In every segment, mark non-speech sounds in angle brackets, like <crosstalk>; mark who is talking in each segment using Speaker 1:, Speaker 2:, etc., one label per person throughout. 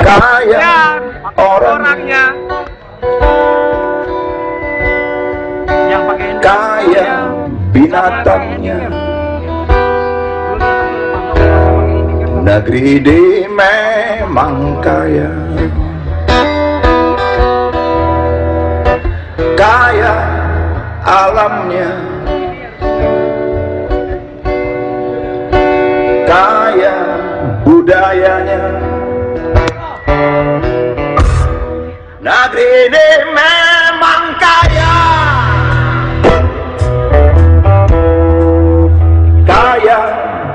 Speaker 1: kaya orang
Speaker 2: orangnya yang pakai
Speaker 1: kaya binatangnya negeri ini memang kaya kaya alamnya kaya budayanya negeri ini memang kaya. Kaya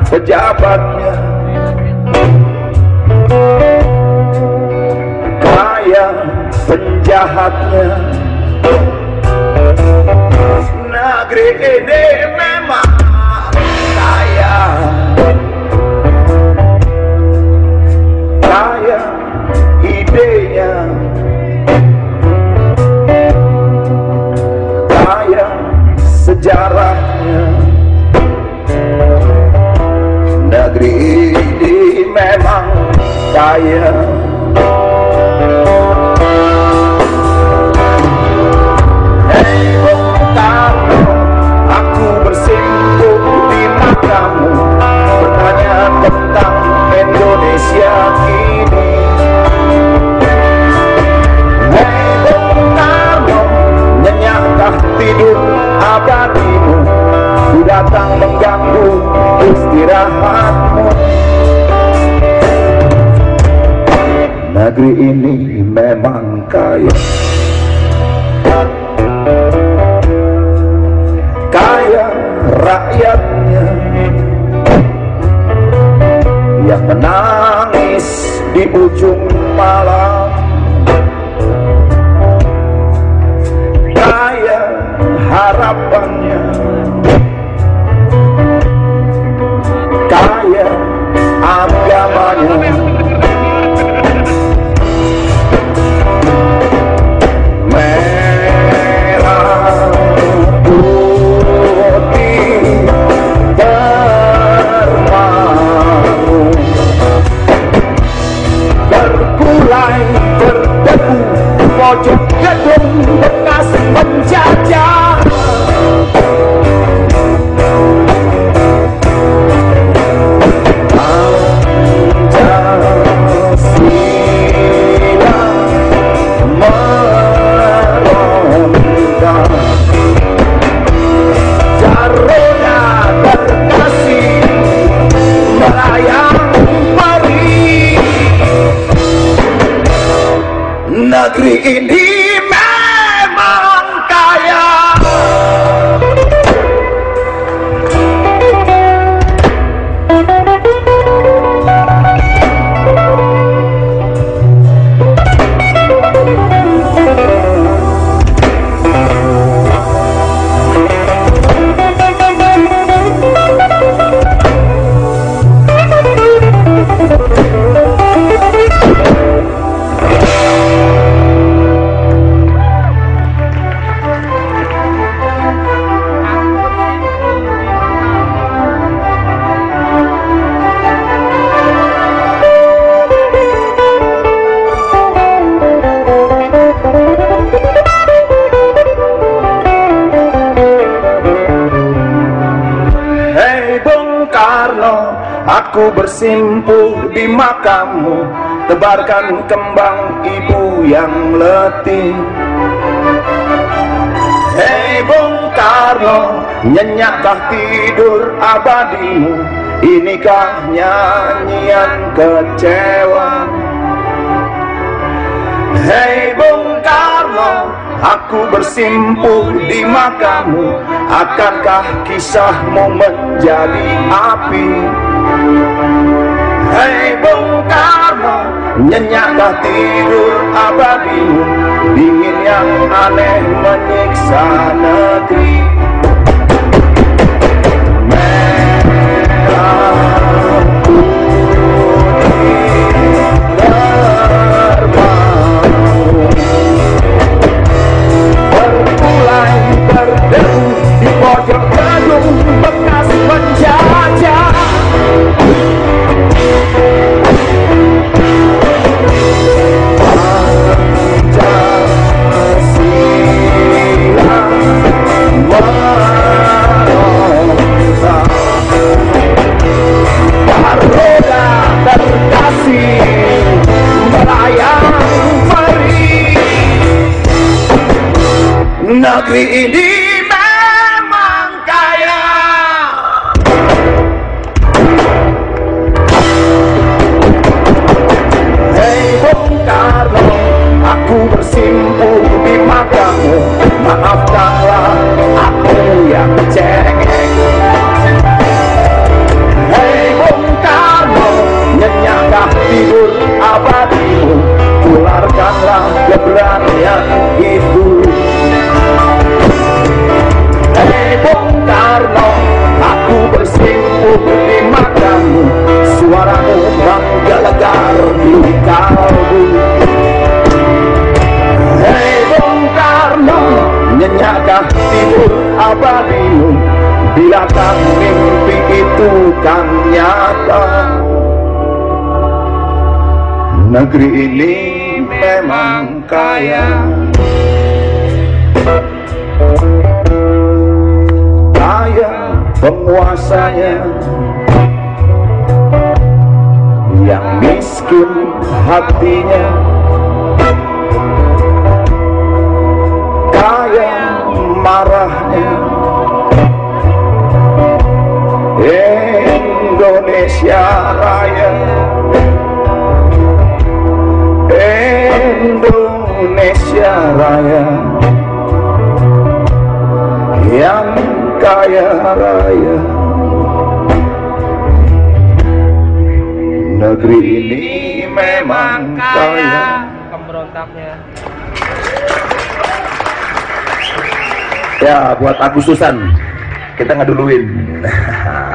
Speaker 1: pejabatnya. Kaya penjahatnya. Negeri ini memang kaya sejarahnya. Negeri ini memang kaya Negeri ini memang kaya. Kaya rakyatnya. Yang menangis di ujung malam cho chết thân aku bersimpuh di makammu Tebarkan kembang ibu yang letih. Hei Bung Karno, nyenyakkah tidur abadimu? Inikah nyanyian kecewa? Hei Bung Karno, aku bersimpuh di makamu Akankah kisahmu menjadi api? Hei Bung Karno, nyenyakkah tidur abadimu Dingin yang aneh menyiksa negeri. Merah Negeri Karno Aku bersimpuh di matamu Suaramu menggelegar di kalbu. Hei Bung Karno Nyenyakkah tidur abadimu? Bila kan mimpi itu kan nyata. Negeri ini memang Kaya penguasanya Yang miskin hatinya. Kaya marahnya. Indonesia Raya. Indonesia Raya kaya raya. Negeri ini memang kaya.
Speaker 2: Pemberontaknya.
Speaker 1: Ya buat Agustusan kita ngeduluin <laughs>